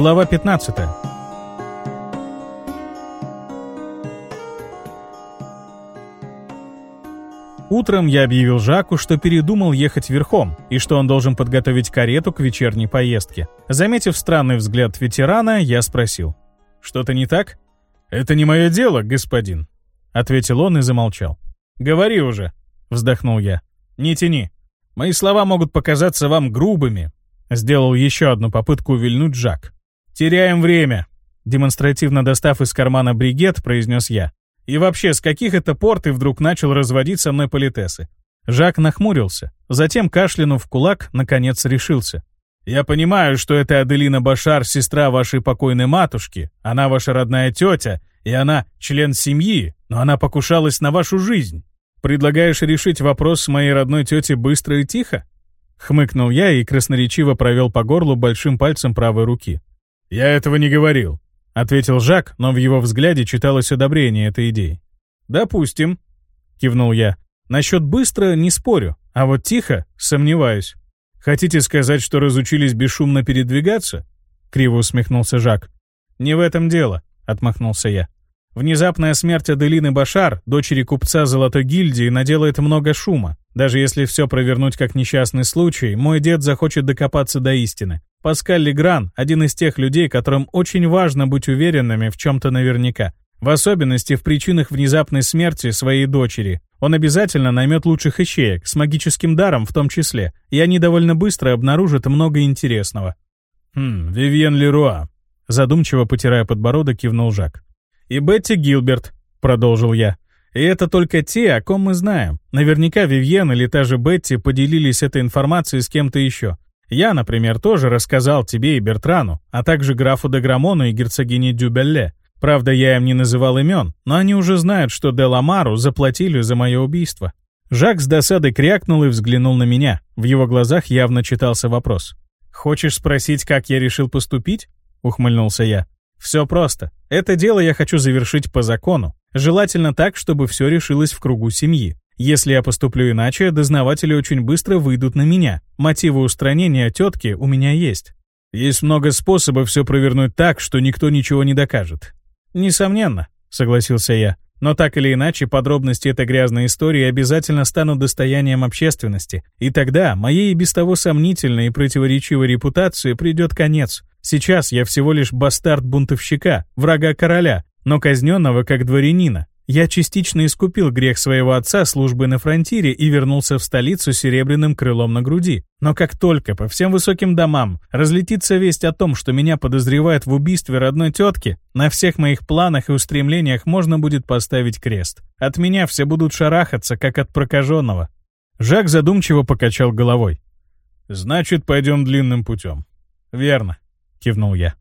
Глава 15. Утром я объявил Жаку, что передумал ехать верхом, и что он должен подготовить карету к вечерней поездке. Заметив странный взгляд ветерана, я спросил. «Что-то не так?» «Это не мое дело, господин», — ответил он и замолчал. «Говори уже», — вздохнул я. «Не тяни. Мои слова могут показаться вам грубыми», — сделал еще одну попытку увильнуть Жак. «Теряем время», — демонстративно достав из кармана бригет, произнес я. И вообще, с каких это пор ты вдруг начал разводить со мной политесы? Жак нахмурился. Затем, кашлянув в кулак, наконец решился. «Я понимаю, что это Аделина Башар, сестра вашей покойной матушки, она ваша родная тетя, и она член семьи, но она покушалась на вашу жизнь. Предлагаешь решить вопрос с моей родной тетей быстро и тихо?» Хмыкнул я и красноречиво провел по горлу большим пальцем правой руки. «Я этого не говорил. — ответил Жак, но в его взгляде читалось одобрение этой идеи. «Допустим», — кивнул я. «Насчет быстро не спорю, а вот тихо сомневаюсь. Хотите сказать, что разучились бесшумно передвигаться?» — криво усмехнулся Жак. «Не в этом дело», — отмахнулся я. Внезапная смерть Аделины Башар, дочери купца Золотой гильдии, наделает много шума. Даже если все провернуть как несчастный случай, мой дед захочет докопаться до истины. Паскаль Легран – один из тех людей, которым очень важно быть уверенными в чем-то наверняка. В особенности в причинах внезапной смерти своей дочери. Он обязательно наймет лучших ищеек, с магическим даром в том числе, и они довольно быстро обнаружат много интересного. «Хм, Вивьен Леруа», – задумчиво потирая подбородок, кивнул Жак. «И Бетти Гилберт», — продолжил я. «И это только те, о ком мы знаем. Наверняка Вивьен или та же Бетти поделились этой информацией с кем-то еще. Я, например, тоже рассказал тебе и Бертрану, а также графу де Грамону и герцогине Дюбелле. Правда, я им не называл имен, но они уже знают, что де Ламару заплатили за мое убийство». Жак с досадой крякнул и взглянул на меня. В его глазах явно читался вопрос. «Хочешь спросить, как я решил поступить?» — ухмыльнулся я. «Все просто. Это дело я хочу завершить по закону. Желательно так, чтобы все решилось в кругу семьи. Если я поступлю иначе, дознаватели очень быстро выйдут на меня. Мотивы устранения тетки у меня есть. Есть много способов все провернуть так, что никто ничего не докажет. Несомненно, согласился я. Но так или иначе, подробности этой грязной истории обязательно станут достоянием общественности. И тогда моей и без того сомнительной и противоречивой репутации придет конец. Сейчас я всего лишь бастард бунтовщика, врага короля, но казненного как дворянина. Я частично искупил грех своего отца службы на фронтире и вернулся в столицу серебряным крылом на груди. Но как только по всем высоким домам разлетится весть о том, что меня подозревают в убийстве родной тетки, на всех моих планах и устремлениях можно будет поставить крест. От меня все будут шарахаться, как от прокаженного. Жак задумчиво покачал головой. «Значит, пойдем длинным путем». «Верно», — кивнул я.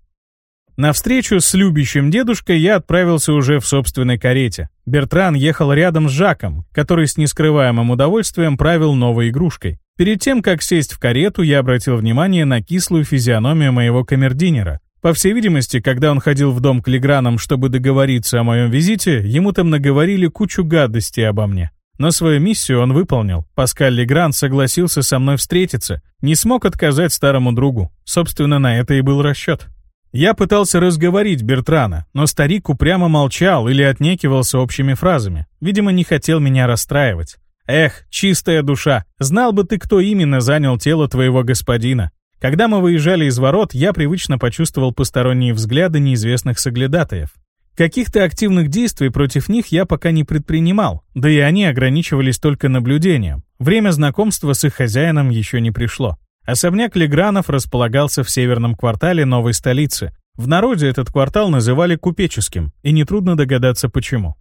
На встречу с любящим дедушкой я отправился уже в собственной карете. Бертран ехал рядом с Жаком, который с нескрываемым удовольствием правил новой игрушкой. Перед тем, как сесть в карету, я обратил внимание на кислую физиономию моего камердинера. По всей видимости, когда он ходил в дом к Легранам, чтобы договориться о моем визите, ему там наговорили кучу гадостей обо мне. Но свою миссию он выполнил. Паскаль Легран согласился со мной встретиться, не смог отказать старому другу. Собственно, на это и был расчет. Я пытался разговорить Бертрана, но старик упрямо молчал или отнекивался общими фразами. Видимо, не хотел меня расстраивать. Эх, чистая душа, знал бы ты, кто именно занял тело твоего господина. Когда мы выезжали из ворот, я привычно почувствовал посторонние взгляды неизвестных соглядатаев. Каких-то активных действий против них я пока не предпринимал, да и они ограничивались только наблюдением. Время знакомства с их хозяином еще не пришло. Особняк Легранов располагался в северном квартале новой столицы. В народе этот квартал называли купеческим, и нетрудно догадаться почему.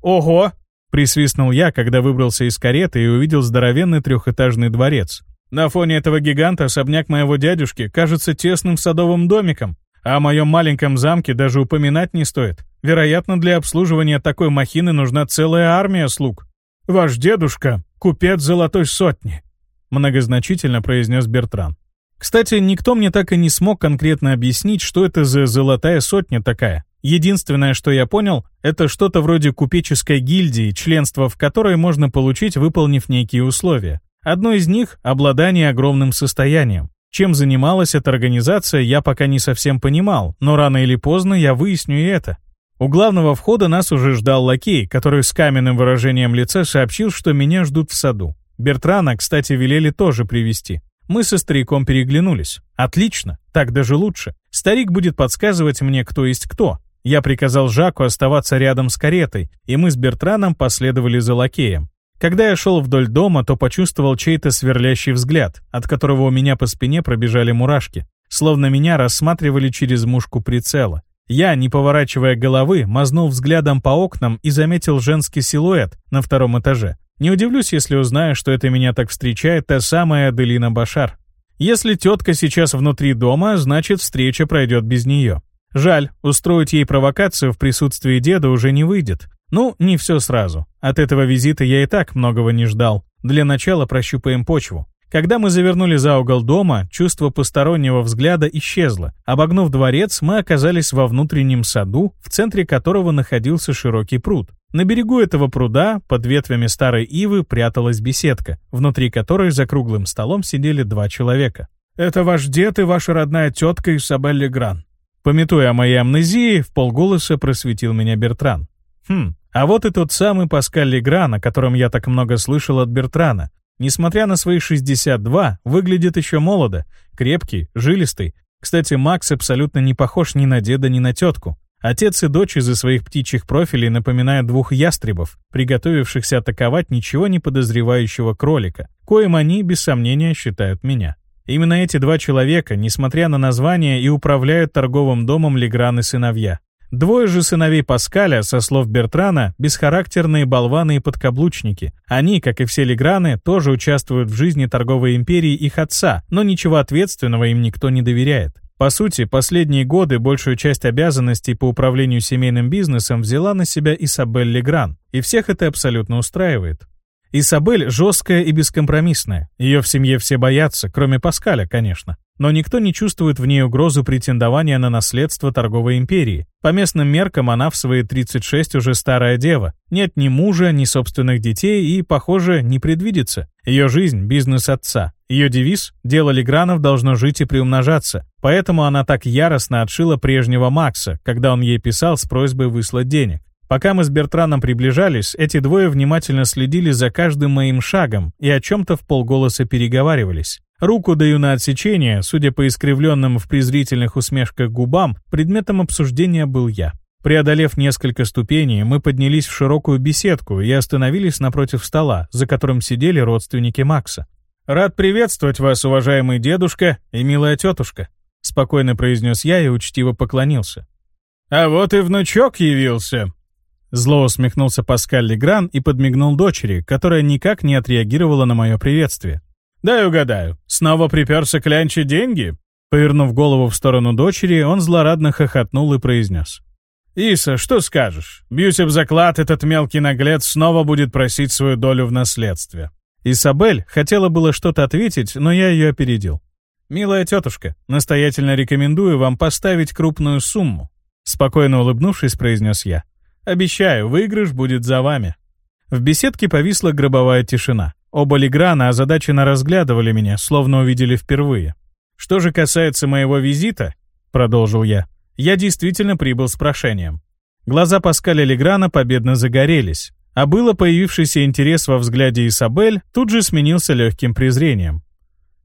«Ого!» — присвистнул я, когда выбрался из кареты и увидел здоровенный трехэтажный дворец. На фоне этого гиганта особняк моего дядюшки кажется тесным садовым домиком, а о моем маленьком замке даже упоминать не стоит. Вероятно, для обслуживания такой махины нужна целая армия слуг. Ваш дедушка — купец золотой сотни многозначительно произнес Бертран. Кстати, никто мне так и не смог конкретно объяснить, что это за золотая сотня такая. Единственное, что я понял, это что-то вроде купеческой гильдии, членство в которой можно получить, выполнив некие условия. Одно из них — обладание огромным состоянием. Чем занималась эта организация, я пока не совсем понимал, но рано или поздно я выясню и это. У главного входа нас уже ждал лакей, который с каменным выражением лица сообщил, что меня ждут в саду. Бертрана, кстати, велели тоже привести. Мы со стариком переглянулись. Отлично, так даже лучше. Старик будет подсказывать мне, кто есть кто. Я приказал Жаку оставаться рядом с каретой, и мы с Бертраном последовали за лакеем. Когда я шел вдоль дома, то почувствовал чей-то сверлящий взгляд, от которого у меня по спине пробежали мурашки, словно меня рассматривали через мушку прицела. Я, не поворачивая головы, мазнул взглядом по окнам и заметил женский силуэт на втором этаже. Не удивлюсь, если узнаю, что это меня так встречает та самая Аделина Башар. Если тетка сейчас внутри дома, значит встреча пройдет без нее. Жаль, устроить ей провокацию в присутствии деда уже не выйдет. Ну, не все сразу. От этого визита я и так многого не ждал. Для начала прощупаем почву. Когда мы завернули за угол дома, чувство постороннего взгляда исчезло. Обогнув дворец, мы оказались во внутреннем саду, в центре которого находился широкий пруд. На берегу этого пруда, под ветвями старой ивы, пряталась беседка, внутри которой за круглым столом сидели два человека. «Это ваш дед и ваша родная тетка Исабель Легран». Пометуя о моей амнезии, в полголоса просветил меня Бертран. Хм, а вот и тот самый Паскаль Легран, о котором я так много слышал от Бертрана. Несмотря на свои 62, выглядит еще молодо, крепкий, жилистый. Кстати, Макс абсолютно не похож ни на деда, ни на тетку. Отец и дочь из-за своих птичьих профилей напоминают двух ястребов, приготовившихся атаковать ничего не подозревающего кролика, коим они, без сомнения, считают меня. Именно эти два человека, несмотря на название, и управляют торговым домом Легран и сыновья. Двое же сыновей Паскаля, со слов Бертрана, бесхарактерные болваны и подкаблучники. Они, как и все Леграны, тоже участвуют в жизни торговой империи их отца, но ничего ответственного им никто не доверяет. По сути, последние годы большую часть обязанностей по управлению семейным бизнесом взяла на себя Исабель Легран, и всех это абсолютно устраивает. Исабель жесткая и бескомпромиссная. Ее в семье все боятся, кроме Паскаля, конечно. Но никто не чувствует в ней угрозу претендования на наследство торговой империи. По местным меркам она в свои 36 уже старая дева. Нет ни мужа, ни собственных детей и, похоже, не предвидится. Ее жизнь – бизнес отца. Ее девиз – дело Легранов должно жить и приумножаться. Поэтому она так яростно отшила прежнего Макса, когда он ей писал с просьбой выслать денег. Пока мы с Бертраном приближались, эти двое внимательно следили за каждым моим шагом и о чем-то в полголоса переговаривались. Руку даю на отсечение, судя по искривленным в презрительных усмешках губам, предметом обсуждения был я. Преодолев несколько ступеней, мы поднялись в широкую беседку и остановились напротив стола, за которым сидели родственники Макса. «Рад приветствовать вас, уважаемый дедушка и милая тетушка», — спокойно произнес я и учтиво поклонился. «А вот и внучок явился», Зло усмехнулся Паскаль Легран и подмигнул дочери, которая никак не отреагировала на мое приветствие. «Дай угадаю, снова приперся клянчить деньги?» Повернув голову в сторону дочери, он злорадно хохотнул и произнес. «Иса, что скажешь? Бьюсь об заклад, этот мелкий наглец снова будет просить свою долю в наследстве». Исабель хотела было что-то ответить, но я ее опередил. «Милая тетушка, настоятельно рекомендую вам поставить крупную сумму», спокойно улыбнувшись, произнес я. Обещаю, выигрыш будет за вами». В беседке повисла гробовая тишина. Оба Леграна озадаченно разглядывали меня, словно увидели впервые. «Что же касается моего визита», — продолжил я, — «я действительно прибыл с прошением». Глаза Паскаля Леграна победно загорелись, а было появившийся интерес во взгляде Исабель тут же сменился легким презрением.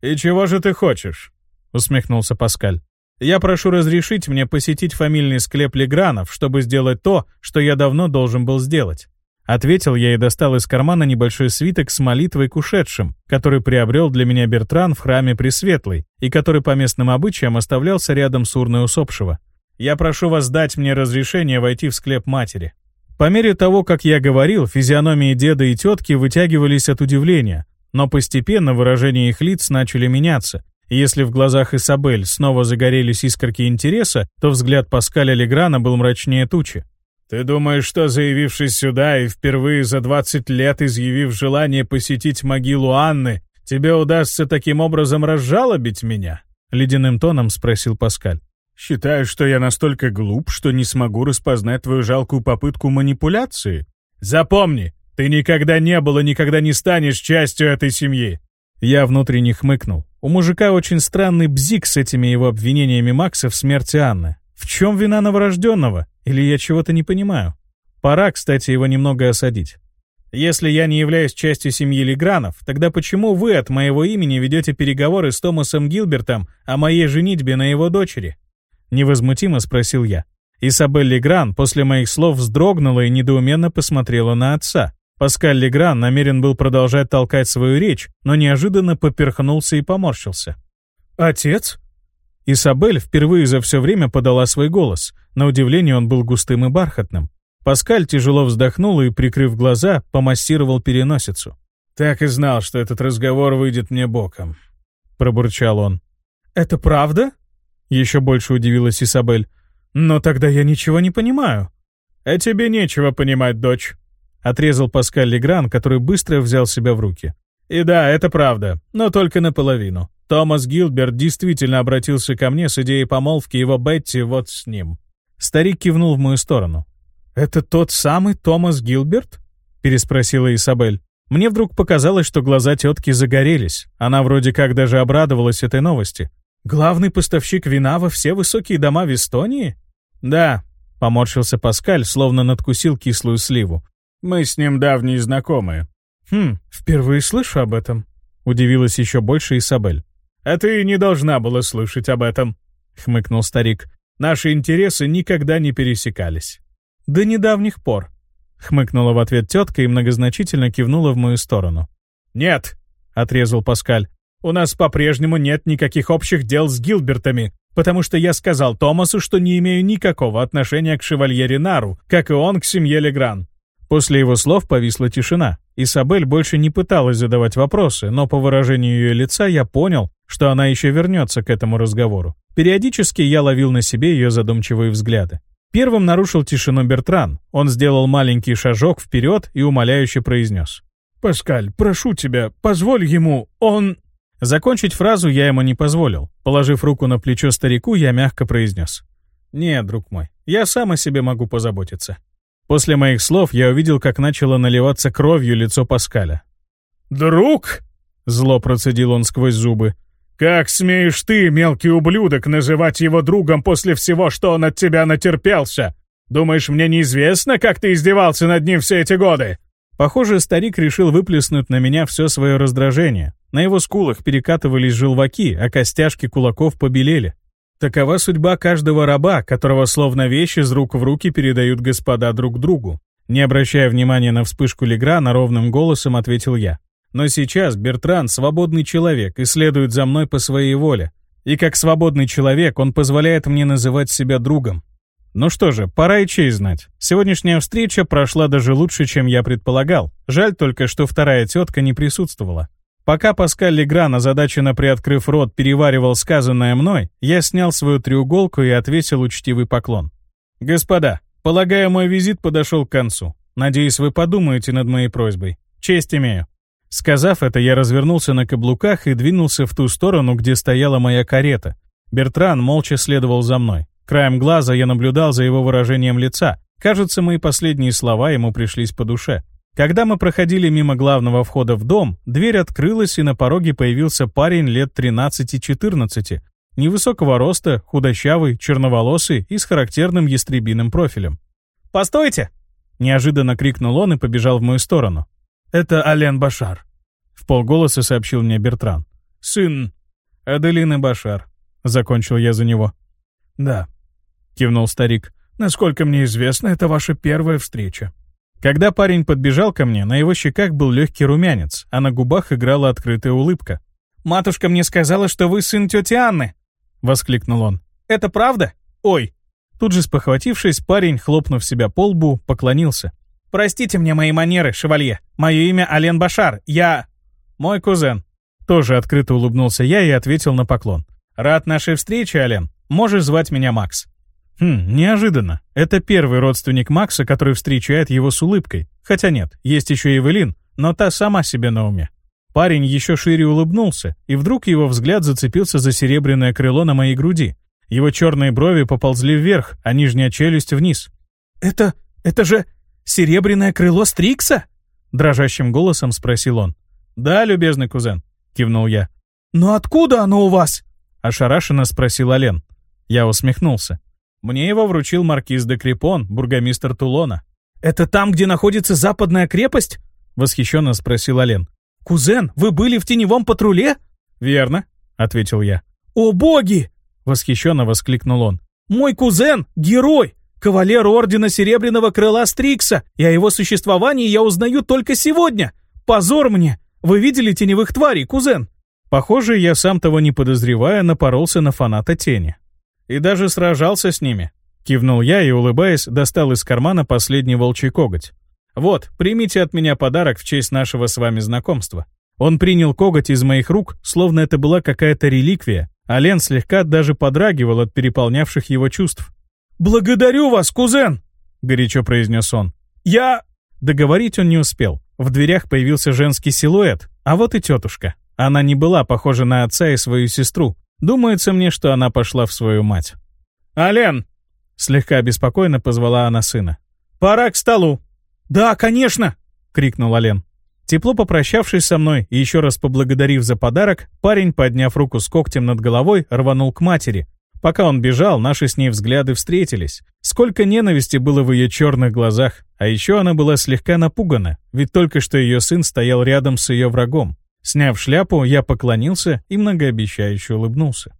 «И чего же ты хочешь?» — усмехнулся Паскаль. Я прошу разрешить мне посетить фамильный склеп Легранов, чтобы сделать то, что я давно должен был сделать». Ответил я и достал из кармана небольшой свиток с молитвой к ушедшим, который приобрел для меня Бертран в храме Пресветлый и который по местным обычаям оставлялся рядом с урной усопшего. «Я прошу вас дать мне разрешение войти в склеп матери». По мере того, как я говорил, физиономии деда и тетки вытягивались от удивления, но постепенно выражения их лиц начали меняться, если в глазах Исабель снова загорелись искорки интереса, то взгляд Паскаля Леграна был мрачнее тучи. «Ты думаешь, что, заявившись сюда и впервые за 20 лет изъявив желание посетить могилу Анны, тебе удастся таким образом разжалобить меня?» — ледяным тоном спросил Паскаль. «Считаешь, что я настолько глуп, что не смогу распознать твою жалкую попытку манипуляции? Запомни, ты никогда не был и никогда не станешь частью этой семьи. Я внутренне хмыкнул. У мужика очень странный бзик с этими его обвинениями Макса в смерти Анны. В чем вина новорожденного? Или я чего-то не понимаю? Пора, кстати, его немного осадить. Если я не являюсь частью семьи Легранов, тогда почему вы от моего имени ведете переговоры с Томасом Гилбертом о моей женитьбе на его дочери? Невозмутимо спросил я. Isabelle Легран после моих слов вздрогнула и недоуменно посмотрела на отца. Паскаль Легран намерен был продолжать толкать свою речь, но неожиданно поперхнулся и поморщился. «Отец?» Исабель впервые за все время подала свой голос. На удивление он был густым и бархатным. Паскаль тяжело вздохнул и, прикрыв глаза, помассировал переносицу. «Так и знал, что этот разговор выйдет мне боком», — пробурчал он. «Это правда?» — еще больше удивилась Исабель. «Но тогда я ничего не понимаю». «А тебе нечего понимать, дочь», — отрезал Паскаль Легран, который быстро взял себя в руки. «И да, это правда, но только наполовину. Томас Гилберт действительно обратился ко мне с идеей помолвки его Бетти вот с ним». Старик кивнул в мою сторону. «Это тот самый Томас Гилберт?» — переспросила Исабель. Мне вдруг показалось, что глаза тетки загорелись. Она вроде как даже обрадовалась этой новости. «Главный поставщик вина во все высокие дома в Эстонии?» «Да», — поморщился Паскаль, словно надкусил кислую сливу. «Мы с ним давние знакомые». «Хм, впервые слышу об этом», — удивилась еще больше Исабель. «А ты не должна была слышать об этом», — хмыкнул старик. «Наши интересы никогда не пересекались». «До недавних пор», — хмыкнула в ответ тетка и многозначительно кивнула в мою сторону. «Нет», — отрезал Паскаль, — «у нас по-прежнему нет никаких общих дел с Гилбертами, потому что я сказал Томасу, что не имею никакого отношения к шевалье Ренару, как и он к семье Легран». После его слов повисла тишина. Исабель больше не пыталась задавать вопросы, но по выражению ее лица я понял, что она еще вернется к этому разговору. Периодически я ловил на себе ее задумчивые взгляды. Первым нарушил тишину Бертран. Он сделал маленький шажок вперед и умоляюще произнес. «Паскаль, прошу тебя, позволь ему, он...» Закончить фразу я ему не позволил. Положив руку на плечо старику, я мягко произнес. «Нет, друг мой, я сам о себе могу позаботиться». После моих слов я увидел, как начало наливаться кровью лицо Паскаля. «Друг?» — зло процедил он сквозь зубы. «Как смеешь ты, мелкий ублюдок, называть его другом после всего, что он от тебя натерпелся? Думаешь, мне неизвестно, как ты издевался над ним все эти годы?» Похоже, старик решил выплеснуть на меня все свое раздражение. На его скулах перекатывались желваки, а костяшки кулаков побелели. Такова судьба каждого раба, которого словно вещи из рук в руки передают господа друг другу. Не обращая внимания на вспышку Леграна, ровным голосом ответил я. Но сейчас Бертран — свободный человек и следует за мной по своей воле. И как свободный человек он позволяет мне называть себя другом. Ну что же, пора и честь знать. Сегодняшняя встреча прошла даже лучше, чем я предполагал. Жаль только, что вторая тетка не присутствовала. Пока Паскаль Легран, озадаченно приоткрыв рот, переваривал сказанное мной, я снял свою треуголку и отвесил учтивый поклон. «Господа, полагаю, мой визит подошел к концу. Надеюсь, вы подумаете над моей просьбой. Честь имею». Сказав это, я развернулся на каблуках и двинулся в ту сторону, где стояла моя карета. Бертран молча следовал за мной. Краем глаза я наблюдал за его выражением лица. Кажется, мои последние слова ему пришлись по душе. Когда мы проходили мимо главного входа в дом, дверь открылась, и на пороге появился парень лет 13-14, невысокого роста, худощавый, черноволосый и с характерным ястребиным профилем. «Постойте!» — неожиданно крикнул он и побежал в мою сторону. «Это Ален Башар», — в полголоса сообщил мне Бертран. «Сын Аделины Башар», — закончил я за него. «Да», — кивнул старик. «Насколько мне известно, это ваша первая встреча». Когда парень подбежал ко мне, на его щеках был легкий румянец, а на губах играла открытая улыбка. «Матушка мне сказала, что вы сын тети Анны!» — воскликнул он. «Это правда? Ой!» Тут же спохватившись, парень, хлопнув себя по лбу, поклонился. «Простите мне мои манеры, шевалье. Мое имя Ален Башар. Я...» «Мой кузен». Тоже открыто улыбнулся я и ответил на поклон. «Рад нашей встрече, Ален. Можешь звать меня Макс». Хм, неожиданно. Это первый родственник Макса, который встречает его с улыбкой. Хотя нет, есть еще Эвелин, но та сама себе на уме. Парень еще шире улыбнулся, и вдруг его взгляд зацепился за серебряное крыло на моей груди. Его черные брови поползли вверх, а нижняя челюсть вниз. «Это... это же...» «Серебряное крыло Стрикса?» — дрожащим голосом спросил он. «Да, любезный кузен». — кивнул я. «Но откуда оно у вас?» — ошарашенно спросил Ален. Я усмехнулся. Мне его вручил маркиз де Крепон, бургомистр Тулона. «Это там, где находится западная крепость?» — восхищенно спросил Ален. «Кузен, вы были в теневом патруле?» «Верно», — ответил я. «О боги!» — восхищенно воскликнул он. «Мой кузен — герой! Кавалер Ордена Серебряного Крыла Стрикса, и о его существовании я узнаю только сегодня! Позор мне! Вы видели теневых тварей, кузен?» Похоже, я сам того не подозревая, напоролся на фаната тени. И даже сражался с ними. Кивнул я и, улыбаясь, достал из кармана последний волчий коготь. «Вот, примите от меня подарок в честь нашего с вами знакомства». Он принял коготь из моих рук, словно это была какая-то реликвия, а Лен слегка даже подрагивал от переполнявших его чувств. «Благодарю вас, кузен!» — горячо произнес он. «Я...» Договорить он не успел. В дверях появился женский силуэт, а вот и тетушка. Она не была похожа на отца и свою сестру. Думается мне, что она пошла в свою мать. «Ален!» — слегка обеспокоенно позвала она сына. «Пора к столу!» «Да, конечно!» — крикнул Ален. Тепло попрощавшись со мной и еще раз поблагодарив за подарок, парень, подняв руку с когтем над головой, рванул к матери. Пока он бежал, наши с ней взгляды встретились. Сколько ненависти было в ее черных глазах, а еще она была слегка напугана, ведь только что ее сын стоял рядом с ее врагом. Сняв шляпу, я поклонился и многообещающе улыбнулся.